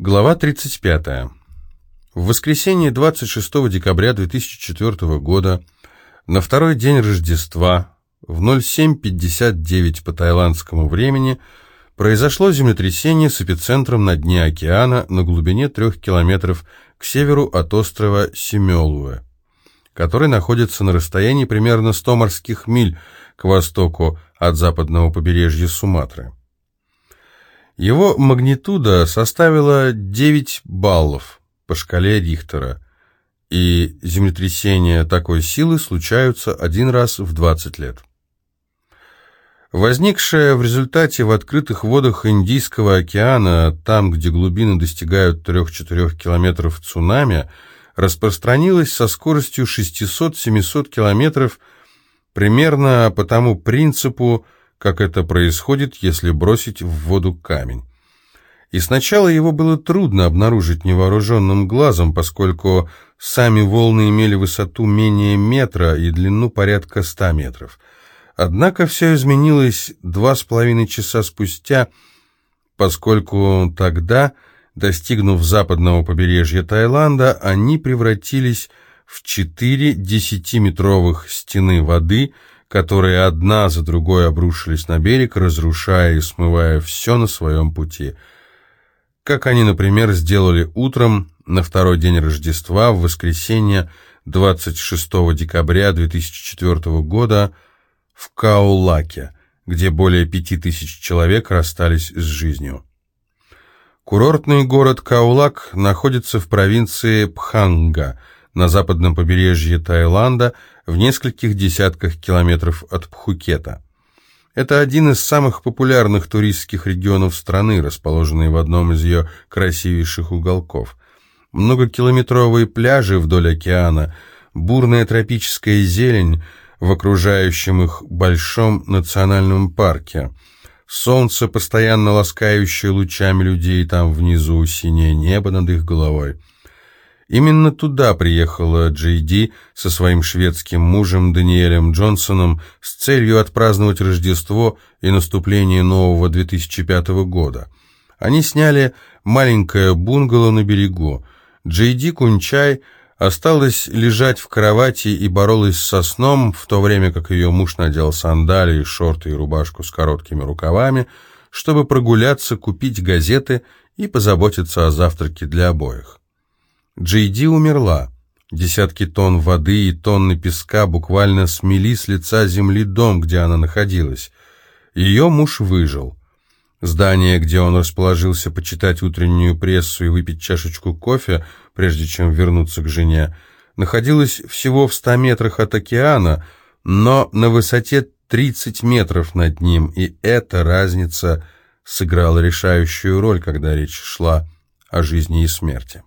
Глава 35. В воскресенье 26 декабря 2004 года, на второй день Рождества, в 07.59 по тайландскому времени, произошло землетрясение с эпицентром на дне океана на глубине трех километров к северу от острова Семелуэ, который находится на расстоянии примерно 100 морских миль к востоку от западного побережья Суматры. Его магнитуда составила 9 баллов по шкале Рихтера, и землетрясения такой силы случаются один раз в 20 лет. Возникшая в результате в открытых водах Индийского океана, там, где глубины достигают 3-4 километров цунами, распространилась со скоростью 600-700 километров примерно по тому принципу, как это происходит, если бросить в воду камень. И сначала его было трудно обнаружить невооруженным глазом, поскольку сами волны имели высоту менее метра и длину порядка ста метров. Однако все изменилось два с половиной часа спустя, поскольку тогда, достигнув западного побережья Таиланда, они превратились в четыре десятиметровых стены воды – которые одна за другой обрушились на берег, разрушая и смывая все на своем пути. Как они, например, сделали утром на второй день Рождества, в воскресенье 26 декабря 2004 года в Каулаке, где более пяти тысяч человек расстались с жизнью. Курортный город Каулак находится в провинции Пханга – на западном побережье Таиланда в нескольких десятках километров от Пхукета. Это один из самых популярных туристских регионов страны, расположенный в одном из ее красивейших уголков. Многокилометровые пляжи вдоль океана, бурная тропическая зелень в окружающем их большом национальном парке, солнце, постоянно ласкающее лучами людей там внизу, синее небо над их головой – Именно туда приехала Джей Ди со своим шведским мужем Даниэлем Джонсоном с целью отпраздновать Рождество и наступление нового 2005 года. Они сняли маленькое бунгало на берегу. Джей Ди Кунчай осталась лежать в кровати и боролась со сном, в то время как ее муж надел сандалии, шорты и рубашку с короткими рукавами, чтобы прогуляться, купить газеты и позаботиться о завтраке для обоих. Джейди умерла. Десятки тонн воды и тонны песка буквально смели с лица земли дом, где она находилась. Ее муж выжил. Здание, где он расположился почитать утреннюю прессу и выпить чашечку кофе, прежде чем вернуться к жене, находилось всего в ста метрах от океана, но на высоте 30 метров над ним, и эта разница сыграла решающую роль, когда речь шла о жизни и смерти.